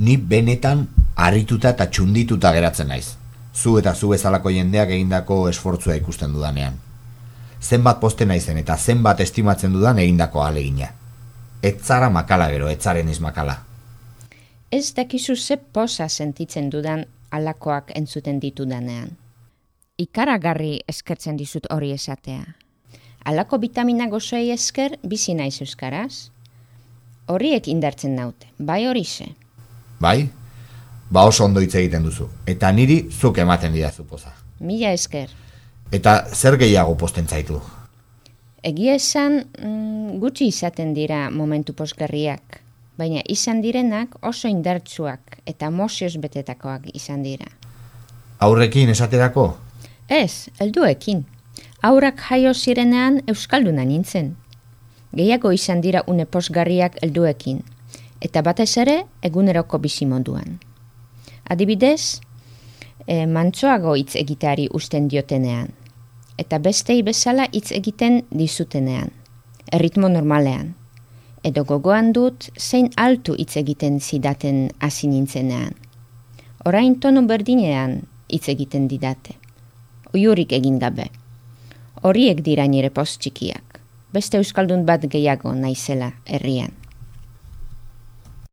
Ni benetan harrituta eta txundituta geratzen naiz. Zu eta zu bezalako jendeak egindako esfortzua ikusten dudanean. Zenbat poste naizen eta zenbat estimatzen dudan egindako alegina. Ez zara makala gero, ez zaren makala. Ez dakizu ze posa sentitzen dudan alakoak entzuten ditudanean. Ikaragarri eskertzen dizut hori esatea. Alako vitamina gozoi esker bizi naiz euskaraz. Horiek indartzen naute, bai hori ze. Bai? Ba oso ondo hitz egiten duzu. Eta niri zuk ematen didazu poza. Mila esker. Eta zer gehiago posten zaitu? Egia esan mm, gutxi izaten dira momentu posgarriak, baina izan direnak oso indartsuak eta mozioz betetakoak izan dira. Aurrekin esaterako? Ez, helduekin. Aurak jaio zirenean euskalduna nintzen. Gehiago izan dira une posgarriak helduekin, eta batez ere eguneroko bizimoduan. Adibidez, e, mantsoago hitz egiteari usten diotenean, eta bestei bezala hitz egiten dizutenean, erritmo normalean, edo gogoan dut zein altu hitz egiten zidaten hasi nintzenean. Orain tonu berdinean hitz egiten didate. Oiurik egin gabe. Horiek dira nire post txikiak. Beste euskaldun bat gehiago naizela herrian.